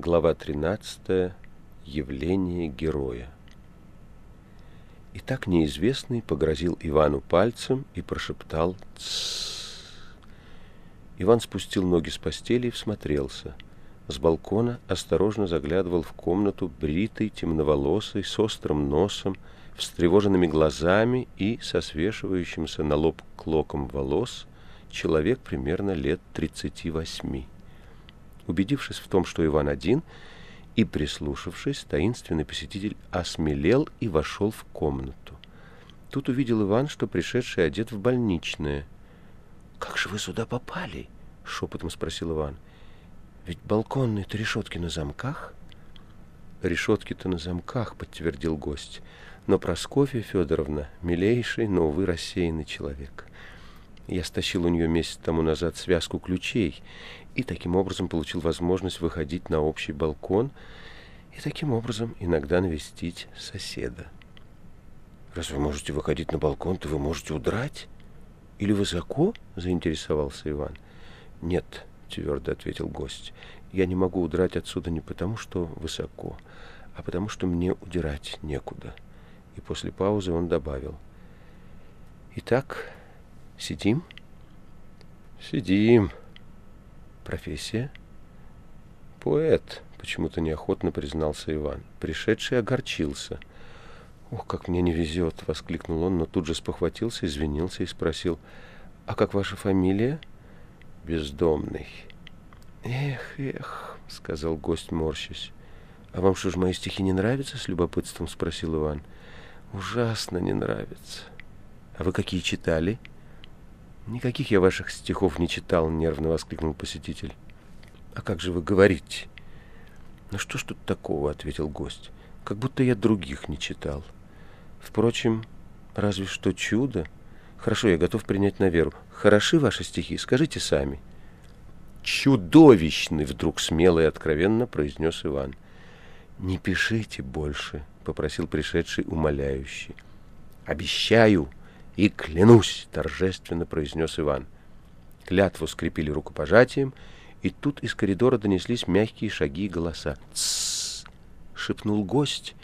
Глава 13. Явление героя. И так неизвестный погрозил Ивану пальцем и прошептал «Тссс». Иван спустил ноги с постели и всмотрелся. С балкона осторожно заглядывал в комнату бритый, темноволосый, с острым носом, встревоженными глазами и со свешивающимся на лоб клоком волос человек примерно лет тридцати восьми. Убедившись в том, что Иван один, и прислушавшись, таинственный посетитель осмелел и вошел в комнату. Тут увидел Иван, что пришедший одет в больничное. «Как же вы сюда попали?» — шепотом спросил Иван. «Ведь балконные-то решетки на замках?» «Решетки-то на замках», — подтвердил гость. «Но Прасковья Федоровна — милейший, но, увы, рассеянный человек. Я стащил у нее месяц тому назад связку ключей и таким образом получил возможность выходить на общий балкон и таким образом иногда навестить соседа. «Раз вы можете выходить на балкон, то вы можете удрать? Или высоко?» — заинтересовался Иван. «Нет», — твердо ответил гость, — «я не могу удрать отсюда не потому, что высоко, а потому, что мне удирать некуда». И после паузы он добавил. «Итак, Сидим? Сидим. Профессия? Поэт, почему-то неохотно признался Иван. Пришедший огорчился. «Ох, как мне не везет!» — воскликнул он, но тут же спохватился, извинился и спросил. «А как ваша фамилия?» «Бездомный». «Эх, эх!» — сказал гость, морщась. «А вам что ж, мои стихи не нравятся?» — с любопытством спросил Иван. «Ужасно не нравятся». «А вы какие читали?» «Никаких я ваших стихов не читал», — нервно воскликнул посетитель. «А как же вы говорите?» «Ну что ж тут такого?» — ответил гость. «Как будто я других не читал. Впрочем, разве что чудо. Хорошо, я готов принять на веру. Хороши ваши стихи, скажите сами». «Чудовищный!» — вдруг смело и откровенно произнес Иван. «Не пишите больше», — попросил пришедший умоляющий. «Обещаю!» И клянусь, торжественно произнес Иван. Клятву скрепили рукопожатием, и тут из коридора донеслись мягкие шаги и голоса. «Тссс!» — шепнул гость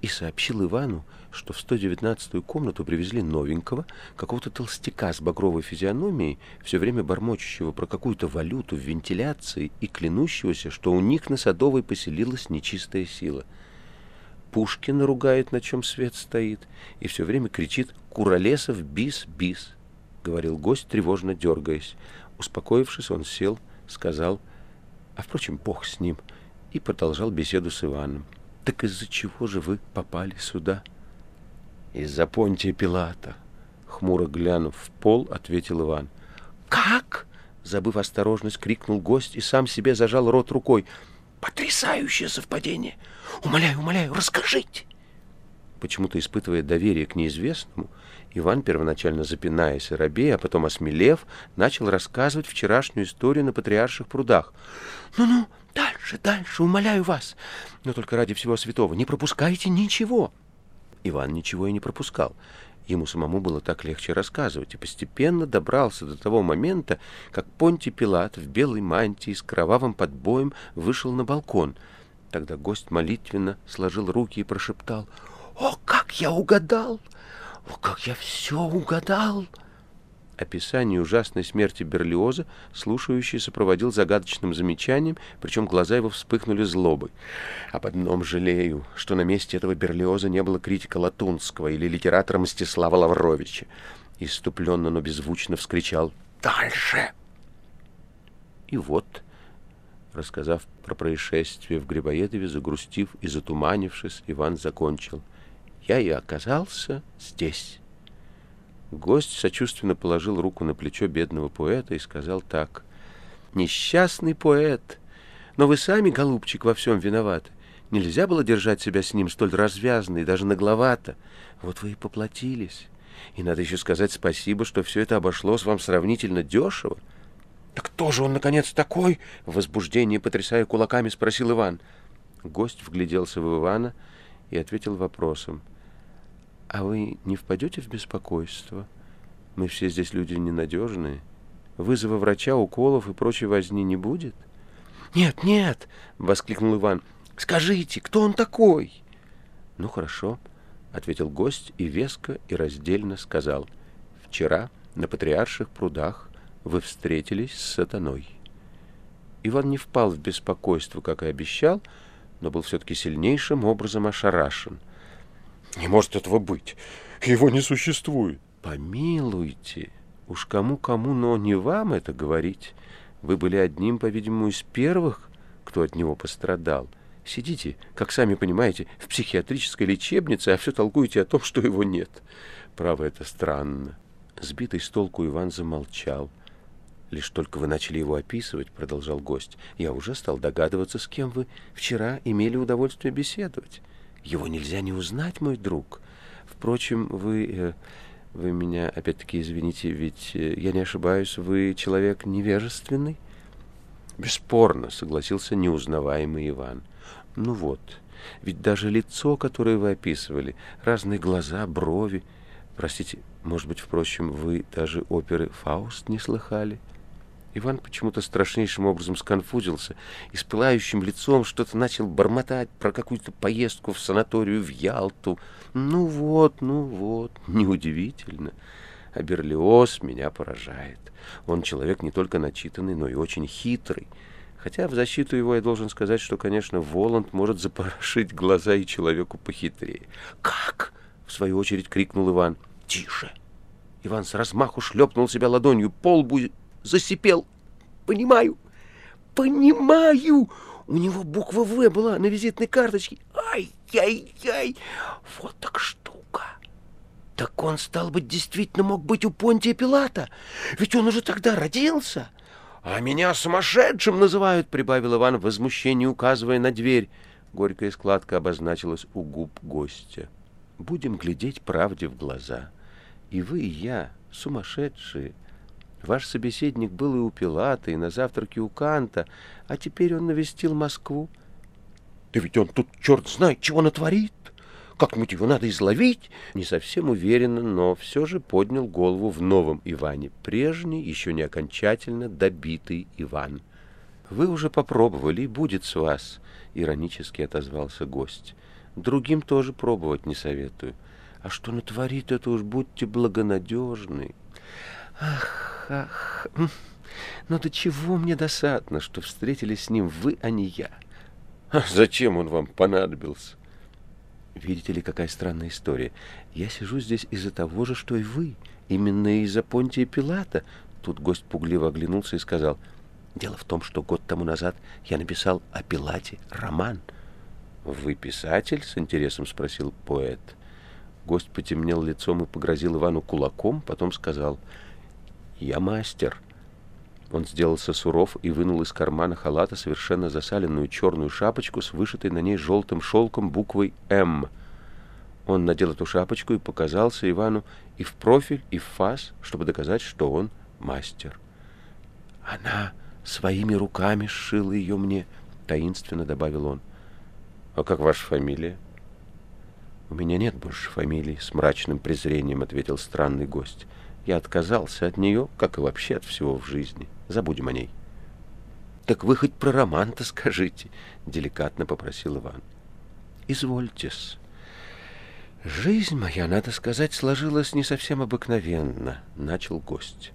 и сообщил Ивану, что в 119-ю комнату привезли новенького, какого-то толстяка с багровой физиономией, все время бормочущего про какую-то валюту в вентиляции и клянущегося, что у них на Садовой поселилась нечистая сила — Пушкин ругает, на чем свет стоит, и все время кричит «Куролесов, бис, бис!» — говорил гость, тревожно дергаясь. Успокоившись, он сел, сказал, а, впрочем, бог с ним, и продолжал беседу с Иваном. «Так из-за чего же вы попали сюда?» «Из-за Понтия Пилата», — хмуро глянув в пол, ответил Иван. «Как?» — забыв осторожность, крикнул гость и сам себе зажал рот рукой — Потрясающее совпадение! Умоляю, умоляю, расскажите!» Почему-то испытывая доверие к неизвестному, Иван, первоначально запинаясь и робея, а потом осмелев, начал рассказывать вчерашнюю историю на Патриарших прудах. «Ну-ну, дальше, дальше, умоляю вас! Но только ради всего святого не пропускайте ничего!» Иван ничего и не пропускал. Ему самому было так легче рассказывать, и постепенно добрался до того момента, как Понти Пилат в белой мантии с кровавым подбоем вышел на балкон. Тогда гость молитвенно сложил руки и прошептал «О, как я угадал! О, как я все угадал!» Описание ужасной смерти Берлиоза слушающий сопроводил загадочным замечанием, причем глаза его вспыхнули злобой. «Об одном жалею, что на месте этого Берлиоза не было критика Латунского или литератора Мстислава Лавровича». Иступленно, но беззвучно вскричал «Дальше!» И вот, рассказав про происшествие в Грибоедове, загрустив и затуманившись, Иван закончил. «Я и оказался здесь». Гость сочувственно положил руку на плечо бедного поэта и сказал так. «Несчастный поэт! Но вы сами, голубчик, во всем виноваты. Нельзя было держать себя с ним столь развязно и даже нагловато. Вот вы и поплатились. И надо еще сказать спасибо, что все это обошлось вам сравнительно дешево. «Да кто же он, наконец, такой?» — в возбуждении, потрясая кулаками, спросил Иван. Гость вгляделся в Ивана и ответил вопросом. «А вы не впадете в беспокойство? Мы все здесь люди ненадежные. Вызова врача, уколов и прочей возни не будет?» «Нет, нет!» — воскликнул Иван. «Скажите, кто он такой?» «Ну, хорошо», — ответил гость и веско и раздельно сказал. «Вчера на Патриарших прудах вы встретились с сатаной». Иван не впал в беспокойство, как и обещал, но был все-таки сильнейшим образом ошарашен. «Не может этого быть! Его не существует!» «Помилуйте! Уж кому-кому, но не вам это говорить. Вы были одним, по-видимому, из первых, кто от него пострадал. Сидите, как сами понимаете, в психиатрической лечебнице, а все толкуете о том, что его нет. Право, это странно». Сбитый с толку Иван замолчал. Лишь только вы начали его описывать, продолжал гость, я уже стал догадываться, с кем вы вчера имели удовольствие беседовать. Его нельзя не узнать, мой друг. Впрочем, вы... Э, вы меня, опять-таки, извините, ведь э, я не ошибаюсь, вы человек невежественный? Бесспорно, согласился неузнаваемый Иван. Ну вот, ведь даже лицо, которое вы описывали, разные глаза, брови... Простите, может быть, впрочем, вы даже оперы «Фауст» не слыхали? — Иван почему-то страшнейшим образом сконфузился и с пылающим лицом что-то начал бормотать про какую-то поездку в санаторию в Ялту. Ну вот, ну вот, неудивительно. А Берлиоз меня поражает. Он человек не только начитанный, но и очень хитрый. Хотя в защиту его я должен сказать, что, конечно, Воланд может запорошить глаза и человеку похитрее. «Как?» — в свою очередь крикнул Иван. «Тише!» Иван с размаху шлепнул себя ладонью по лбу засипел. Понимаю, понимаю. У него буква «В» была на визитной карточке. Ай-яй-яй, вот так штука. Так он, стал быть, действительно мог быть у Понтия Пилата. Ведь он уже тогда родился. А меня сумасшедшим называют, прибавил Иван в возмущении, указывая на дверь. Горькая складка обозначилась у губ гостя. Будем глядеть правде в глаза. И вы, и я, сумасшедшие, — Ваш собеседник был и у Пилата, и на завтраке у Канта, а теперь он навестил Москву. Да ведь он тут черт знает, чего натворит. Как-нибудь его надо изловить. Не совсем уверенно, но все же поднял голову в новом Иване. Прежний, еще не окончательно добитый Иван. «Вы уже попробовали, и будет с вас», — иронически отозвался гость. «Другим тоже пробовать не советую. А что натворит, это уж будьте благонадежны». Ах, ах, но до чего мне досадно, что встретились с ним вы, а не я. А зачем он вам понадобился? Видите ли, какая странная история. Я сижу здесь из-за того же, что и вы. Именно из-за Понтия Пилата. Тут гость пугливо оглянулся и сказал, «Дело в том, что год тому назад я написал о Пилате роман». «Вы писатель?» — с интересом спросил поэт. Гость потемнел лицом и погрозил Ивану кулаком, потом сказал, — «Я мастер». Он сделался суров и вынул из кармана халата совершенно засаленную черную шапочку с вышитой на ней желтым шелком буквой «М». Он надел эту шапочку и показался Ивану и в профиль, и в фас, чтобы доказать, что он мастер. «Она своими руками сшила ее мне», — таинственно добавил он. «А как ваша фамилия?» «У меня нет больше фамилии», — с мрачным презрением ответил странный гость. Я отказался от нее, как и вообще от всего в жизни. Забудем о ней. «Так вы хоть про роман-то скажите», — деликатно попросил Иван. «Извольтесь». «Жизнь моя, надо сказать, сложилась не совсем обыкновенно», — начал гость.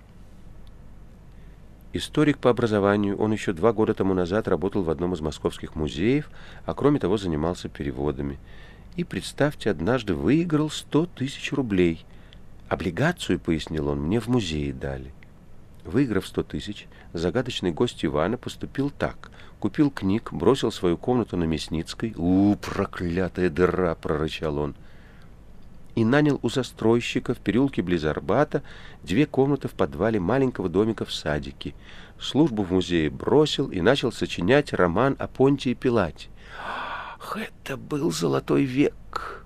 Историк по образованию, он еще два года тому назад работал в одном из московских музеев, а кроме того занимался переводами. И, представьте, однажды выиграл сто тысяч рублей — Облигацию, пояснил он, мне в музее дали. Выиграв сто тысяч, загадочный гость Ивана поступил так. Купил книг, бросил свою комнату на Мясницкой. «У, проклятая дыра!» — прорычал он. И нанял у застройщика в переулке близ Арбата две комнаты в подвале маленького домика в садике. Службу в музее бросил и начал сочинять роман о Понтии Пилате. Ах, это был золотой век!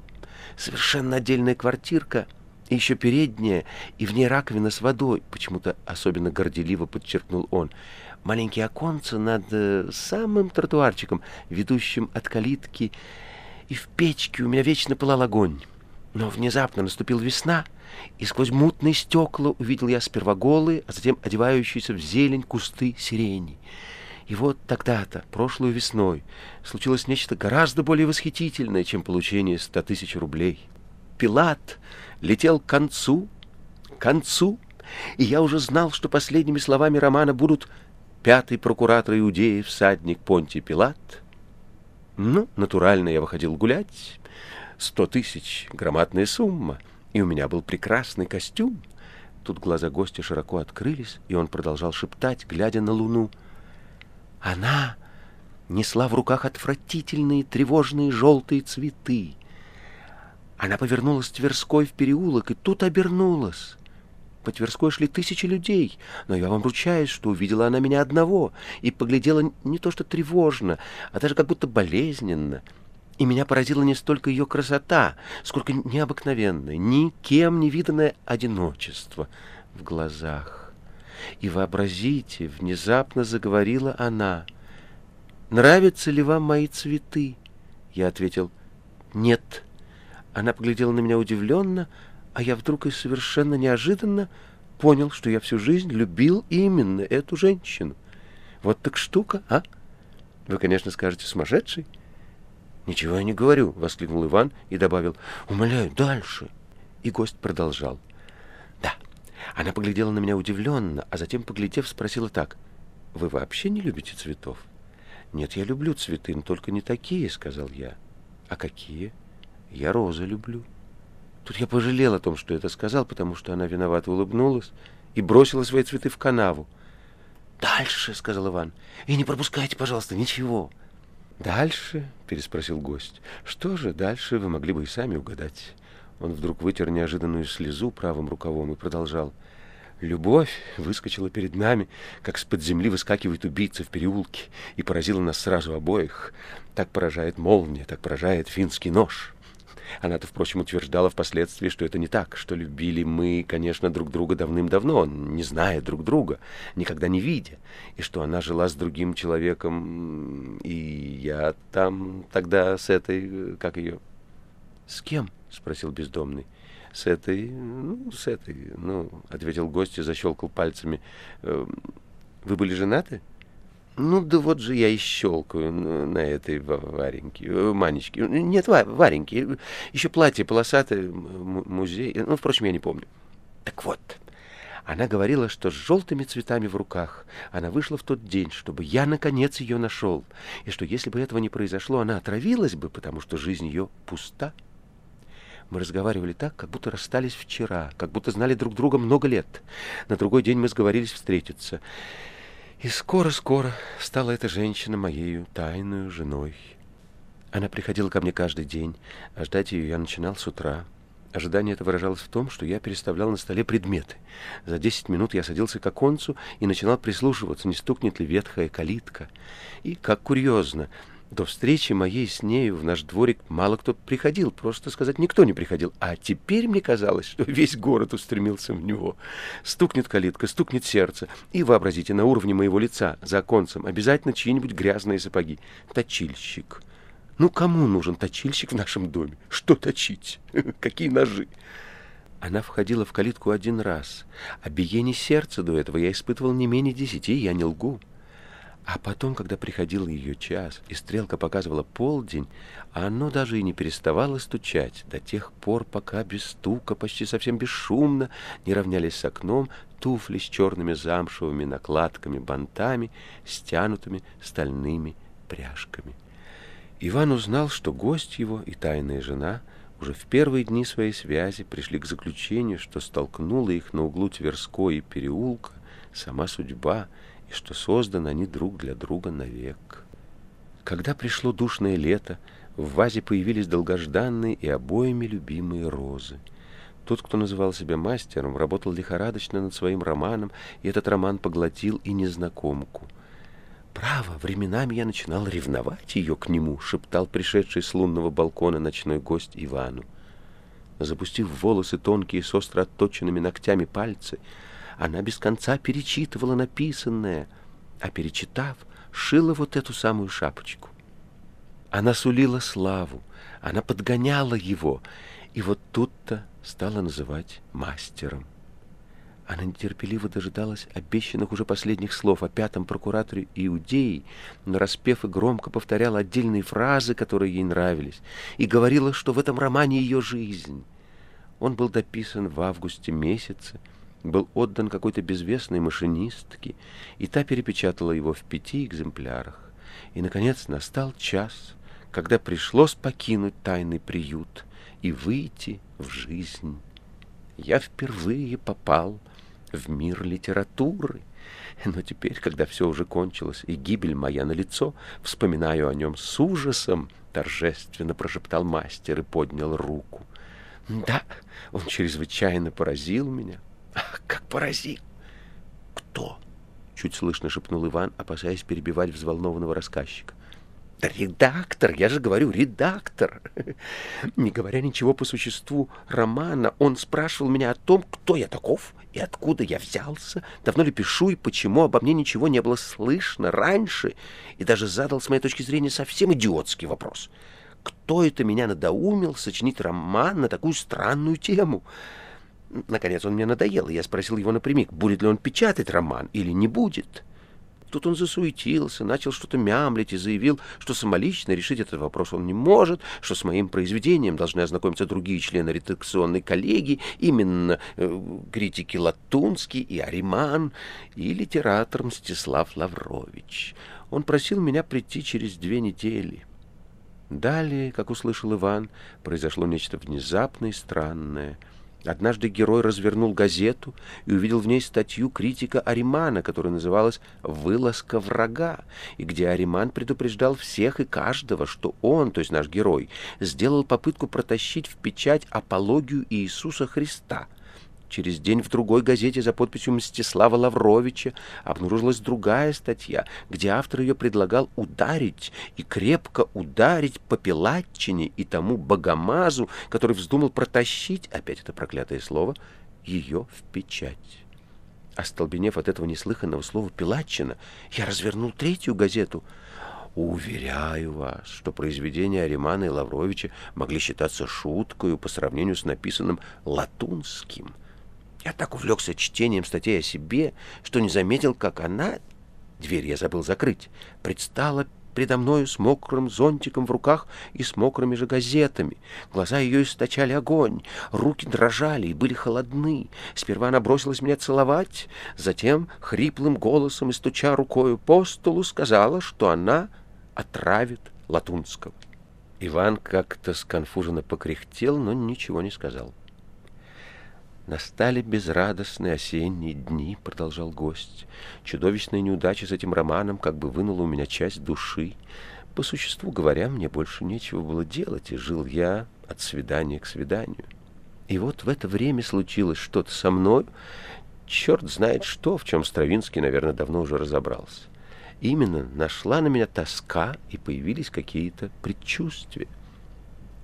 Совершенно отдельная квартирка — и еще передняя, и в ней раковина с водой, почему-то особенно горделиво подчеркнул он. Маленькие оконца над э, самым тротуарчиком, ведущим от калитки, и в печке у меня вечно пылал огонь. Но внезапно наступила весна, и сквозь мутные стекла увидел я сперва голые, а затем одевающиеся в зелень кусты сирени. И вот тогда-то, прошлую весной, случилось нечто гораздо более восхитительное, чем получение ста тысяч рублей. Пилат летел к концу, к концу, и я уже знал, что последними словами романа будут «Пятый прокуратор Иудеи, всадник Понтий Пилат». Ну, натурально я выходил гулять. Сто тысяч — громадная сумма, и у меня был прекрасный костюм. Тут глаза гостя широко открылись, и он продолжал шептать, глядя на луну. Она несла в руках отвратительные тревожные желтые цветы. Она повернулась Тверской в переулок и тут обернулась. По Тверской шли тысячи людей, но я вам ручаюсь, что увидела она меня одного и поглядела не то что тревожно, а даже как будто болезненно. И меня поразила не столько ее красота, сколько необыкновенное, никем не виданное одиночество в глазах. И вообразите, внезапно заговорила она. «Нравятся ли вам мои цветы?» Я ответил «Нет». Она поглядела на меня удивленно, а я вдруг и совершенно неожиданно понял, что я всю жизнь любил именно эту женщину. Вот так штука, а? Вы, конечно, скажете, сумасшедший. «Ничего я не говорю», — воскликнул Иван и добавил, «Умоляю, дальше». И гость продолжал. «Да». Она поглядела на меня удивленно, а затем, поглядев, спросила так. «Вы вообще не любите цветов?» «Нет, я люблю цветы, но только не такие», — сказал я. «А какие?» Я розы люблю. Тут я пожалел о том, что это сказал, потому что она виновато улыбнулась и бросила свои цветы в канаву. «Дальше», — сказал Иван, — «и не пропускайте, пожалуйста, ничего». «Дальше?» — переспросил гость. «Что же дальше вы могли бы и сами угадать?» Он вдруг вытер неожиданную слезу правым рукавом и продолжал. Любовь выскочила перед нами, как с-под земли выскакивает убийца в переулке, и поразила нас сразу обоих. Так поражает молния, так поражает финский нож. Она-то, впрочем, утверждала впоследствии, что это не так, что любили мы, конечно, друг друга давным-давно, не зная друг друга, никогда не видя, и что она жила с другим человеком, и я там тогда с этой, как ее... — С кем? — спросил бездомный. — С этой, ну, с этой, ну, — ответил гость и защелкал пальцами. «Э, — Вы были женаты? — ну, да вот же я и щелкаю на этой Вареньке, э, Манечке. Нет, Вареньке. Еще платье полосатое, музей. Ну, впрочем, я не помню. Так вот, она говорила, что с желтыми цветами в руках она вышла в тот день, чтобы я, наконец, ее нашел, и что если бы этого не произошло, она отравилась бы, потому что жизнь ее пуста. Мы разговаривали так, как будто расстались вчера, как будто знали друг друга много лет. На другой день мы сговорились встретиться. И скоро-скоро стала эта женщина моей тайной женой. Она приходила ко мне каждый день, а ждать ее я начинал с утра. Ожидание это выражалось в том, что я переставлял на столе предметы. За десять минут я садился к оконцу и начинал прислушиваться, не стукнет ли ветхая калитка. И, как курьезно, до встречи моей с нею в наш дворик мало кто приходил, просто сказать, никто не приходил. А теперь мне казалось, что весь город устремился в него. Стукнет калитка, стукнет сердце. И вообразите, на уровне моего лица, за оконцем, обязательно чьи-нибудь грязные сапоги. Точильщик. Ну, кому нужен точильщик в нашем доме? Что точить? Какие ножи? Она входила в калитку один раз. А биение сердца до этого я испытывал не менее десяти, я не лгу. А потом, когда приходил ее час, и стрелка показывала полдень, оно даже и не переставало стучать до тех пор, пока без стука, почти совсем бесшумно, не равнялись с окном туфли с черными замшевыми накладками, бантами, стянутыми стальными пряжками. Иван узнал, что гость его и тайная жена уже в первые дни своей связи пришли к заключению, что столкнула их на углу Тверской и переулка сама судьба, и что созданы они друг для друга навек. Когда пришло душное лето, в вазе появились долгожданные и обоими любимые розы. Тот, кто называл себя мастером, работал лихорадочно над своим романом, и этот роман поглотил и незнакомку. «Право, временами я начинал ревновать ее к нему», — шептал пришедший с лунного балкона ночной гость Ивану. Запустив в волосы тонкие с остро отточенными ногтями пальцы, она без конца перечитывала написанное, а перечитав, шила вот эту самую шапочку. Она сулила славу, она подгоняла его, и вот тут-то стала называть мастером. Она нетерпеливо дожидалась обещанных уже последних слов о пятом прокураторе Иудеи, нараспев и громко повторяла отдельные фразы, которые ей нравились, и говорила, что в этом романе ее жизнь. Он был дописан в августе месяце, был отдан какой-то безвестной машинистке, и та перепечатала его в пяти экземплярах. И, наконец, настал час, когда пришлось покинуть тайный приют и выйти в жизнь. Я впервые попал в мир литературы. Но теперь, когда все уже кончилось, и гибель моя на лицо, вспоминаю о нем с ужасом, торжественно прошептал мастер и поднял руку. Да, он чрезвычайно поразил меня. Как поразил! Кто? Чуть слышно шепнул Иван, опасаясь перебивать взволнованного рассказчика. Да редактор, я же говорю, редактор. Не говоря ничего по существу романа, он спрашивал меня о том, кто я таков и откуда я взялся, давно ли пишу и почему обо мне ничего не было слышно раньше, и даже задал, с моей точки зрения, совсем идиотский вопрос. Кто это меня надоумил сочинить роман на такую странную тему? Наконец он мне надоел, и я спросил его напрямик, будет ли он печатать роман или не будет. Тут он засуетился, начал что-то мямлить и заявил, что самолично решить этот вопрос он не может, что с моим произведением должны ознакомиться другие члены редакционной коллегии, именно э, критики Латунский и Ариман, и литератор Мстислав Лаврович. Он просил меня прийти через две недели. Далее, как услышал Иван, произошло нечто внезапное и странное — Однажды герой развернул газету и увидел в ней статью критика Аримана, которая называлась «Вылазка врага», и где Ариман предупреждал всех и каждого, что он, то есть наш герой, сделал попытку протащить в печать апологию Иисуса Христа – Через день в другой газете за подписью Мстислава Лавровича обнаружилась другая статья, где автор ее предлагал ударить и крепко ударить по Пилатчине и тому богомазу, который вздумал протащить, опять это проклятое слово, ее в печать. Остолбенев от этого неслыханного слова «пилатчина», я развернул третью газету. Уверяю вас, что произведения Аримана и Лавровича могли считаться шуткою по сравнению с написанным латунским — я так увлекся чтением статей о себе, что не заметил, как она, дверь я забыл закрыть, предстала предо мною с мокрым зонтиком в руках и с мокрыми же газетами. Глаза ее источали огонь, руки дрожали и были холодны. Сперва она бросилась меня целовать, затем хриплым голосом и стуча рукою по столу сказала, что она отравит Латунского. Иван как-то сконфуженно покряхтел, но ничего не сказал. «Настали безрадостные осенние дни», — продолжал гость. «Чудовищная неудача с этим романом как бы вынула у меня часть души. По существу говоря, мне больше нечего было делать, и жил я от свидания к свиданию. И вот в это время случилось что-то со мной. Черт знает что, в чем Стравинский, наверное, давно уже разобрался. Именно нашла на меня тоска, и появились какие-то предчувствия.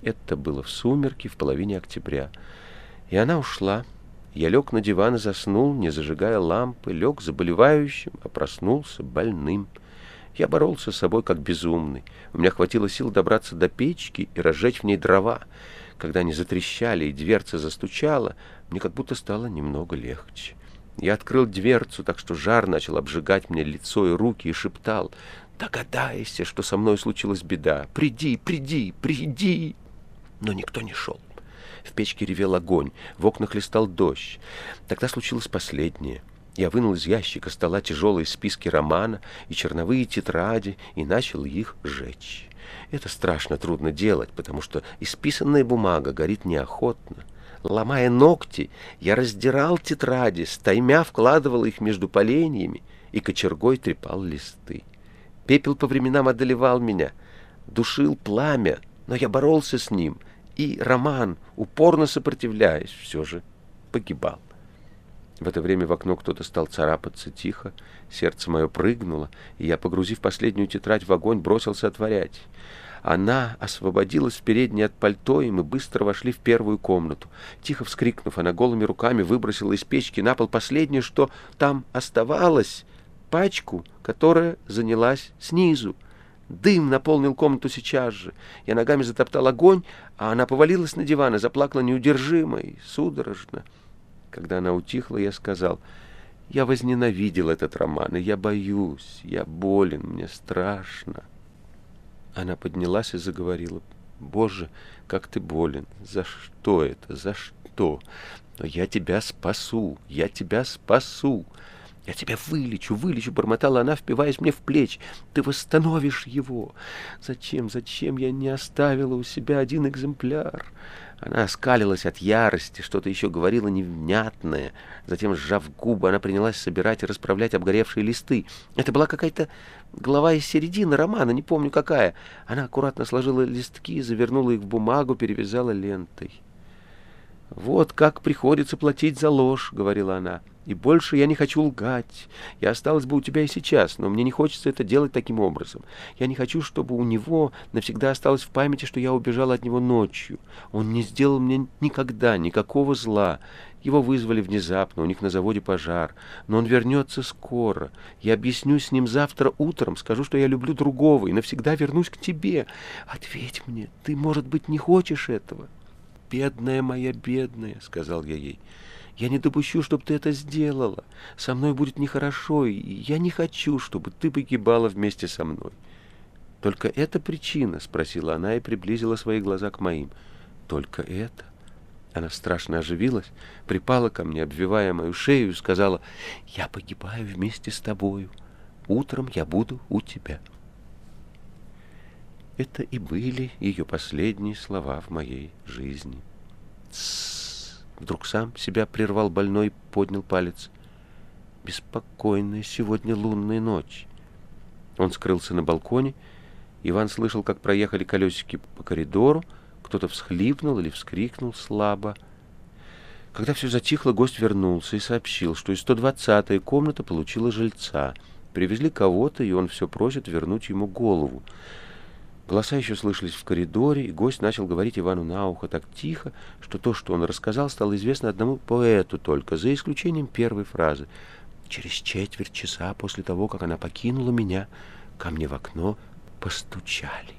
Это было в сумерки в половине октября. И она ушла, я лег на диван и заснул, не зажигая лампы, лег заболевающим, а проснулся больным. Я боролся с собой как безумный. У меня хватило сил добраться до печки и разжечь в ней дрова. Когда они затрещали и дверца застучала, мне как будто стало немного легче. Я открыл дверцу, так что жар начал обжигать мне лицо и руки, и шептал «Догадайся, что со мной случилась беда! Приди, приди, приди!» Но никто не шел. В печке ревел огонь, в окнах листал дождь. Тогда случилось последнее. Я вынул из ящика стола тяжелые списки романа и черновые тетради и начал их сжечь. Это страшно трудно делать, потому что исписанная бумага горит неохотно. Ломая ногти, я раздирал тетради, стаймя вкладывал их между поленьями и кочергой трепал листы. Пепел по временам одолевал меня, душил пламя, но я боролся с ним — и Роман, упорно сопротивляясь, все же погибал. В это время в окно кто-то стал царапаться тихо, сердце мое прыгнуло, и я, погрузив последнюю тетрадь в огонь, бросился отворять. Она освободилась в передней от пальто, и мы быстро вошли в первую комнату. Тихо вскрикнув, она голыми руками выбросила из печки на пол последнее, что там оставалось, пачку, которая занялась снизу. Дым наполнил комнату сейчас же. Я ногами затоптал огонь, а она повалилась на диван и заплакала неудержимо и судорожно. Когда она утихла, я сказал, я возненавидел этот роман, и я боюсь, я болен, мне страшно. Она поднялась и заговорила, Боже, как ты болен, за что это, за что? Но я тебя спасу, я тебя спасу. «Я тебя вылечу, вылечу!» — бормотала она, впиваясь мне в плечи. «Ты восстановишь его! Зачем, зачем я не оставила у себя один экземпляр?» Она оскалилась от ярости, что-то еще говорила невнятное. Затем, сжав губы, она принялась собирать и расправлять обгоревшие листы. Это была какая-то глава из середины романа, не помню какая. Она аккуратно сложила листки, завернула их в бумагу, перевязала лентой. «Вот как приходится платить за ложь», — говорила она. «И больше я не хочу лгать. Я осталась бы у тебя и сейчас, но мне не хочется это делать таким образом. Я не хочу, чтобы у него навсегда осталось в памяти, что я убежала от него ночью. Он не сделал мне никогда никакого зла. Его вызвали внезапно, у них на заводе пожар. Но он вернется скоро. Я объяснюсь с ним завтра утром, скажу, что я люблю другого и навсегда вернусь к тебе. Ответь мне, ты, может быть, не хочешь этого?» «Бедная моя, бедная», — сказал я ей, — «я не допущу, чтобы ты это сделала. Со мной будет нехорошо, и я не хочу, чтобы ты погибала вместе со мной». «Только это причина?» — спросила она и приблизила свои глаза к моим. «Только это?» Она страшно оживилась, припала ко мне, обвивая мою шею, и сказала, «Я погибаю вместе с тобою. Утром я буду у тебя». Это и были ее последние слова в моей жизни. Вдруг сам себя прервал больной, поднял палец. Беспокойная сегодня лунная ночь. Он скрылся на балконе. Иван слышал, как проехали колесики по коридору. Кто-то всхлипнул или вскрикнул слабо. Когда все затихло, гость вернулся и сообщил, что из 120-я комната получила жильца. Привезли кого-то, и он все просит вернуть ему голову. Голоса еще слышались в коридоре, и гость начал говорить Ивану на ухо так тихо, что то, что он рассказал, стало известно одному поэту только, за исключением первой фразы. Через четверть часа после того, как она покинула меня, ко мне в окно постучали.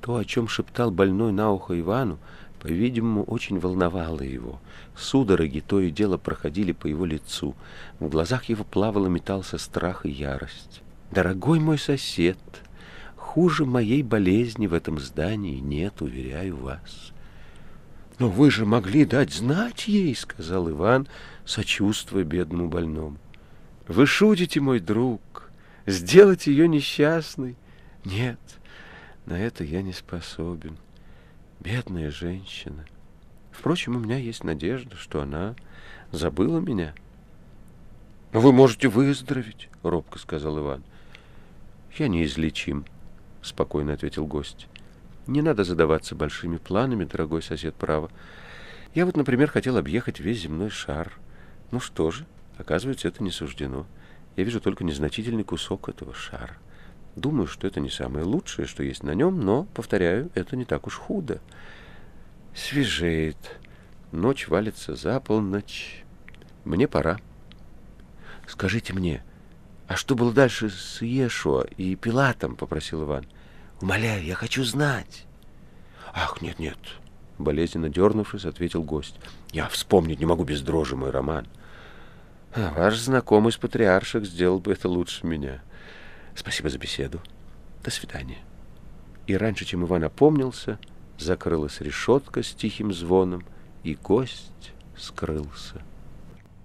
То, о чем шептал больной на ухо Ивану, по-видимому, очень волновало его. Судороги то и дело проходили по его лицу. В глазах его плавало метался страх и ярость. «Дорогой мой сосед!» Хуже моей болезни в этом здании нет, уверяю вас. Но вы же могли дать знать ей, сказал Иван, сочувствуя бедному больному. Вы шутите, мой друг, сделать ее несчастной? Нет, на это я не способен. Бедная женщина. Впрочем, у меня есть надежда, что она забыла меня. — Вы можете выздороветь, — робко сказал Иван. — Я неизлечим, — спокойно ответил гость. «Не надо задаваться большими планами, дорогой сосед, право. Я вот, например, хотел объехать весь земной шар. Ну что же, оказывается, это не суждено. Я вижу только незначительный кусок этого шара. Думаю, что это не самое лучшее, что есть на нем, но, повторяю, это не так уж худо. Свежеет. Ночь валится за полночь. Мне пора. Скажите мне, «А что было дальше с Иешуа и Пилатом?» — попросил Иван. «Умоляю, я хочу знать». «Ах, нет-нет», — болезненно дернувшись, ответил гость. «Я вспомнить не могу без дрожи мой роман». А «Ваш знакомый с патриарших сделал бы это лучше меня. Спасибо за беседу. До свидания». И раньше, чем Иван опомнился, закрылась решетка с тихим звоном, и гость скрылся.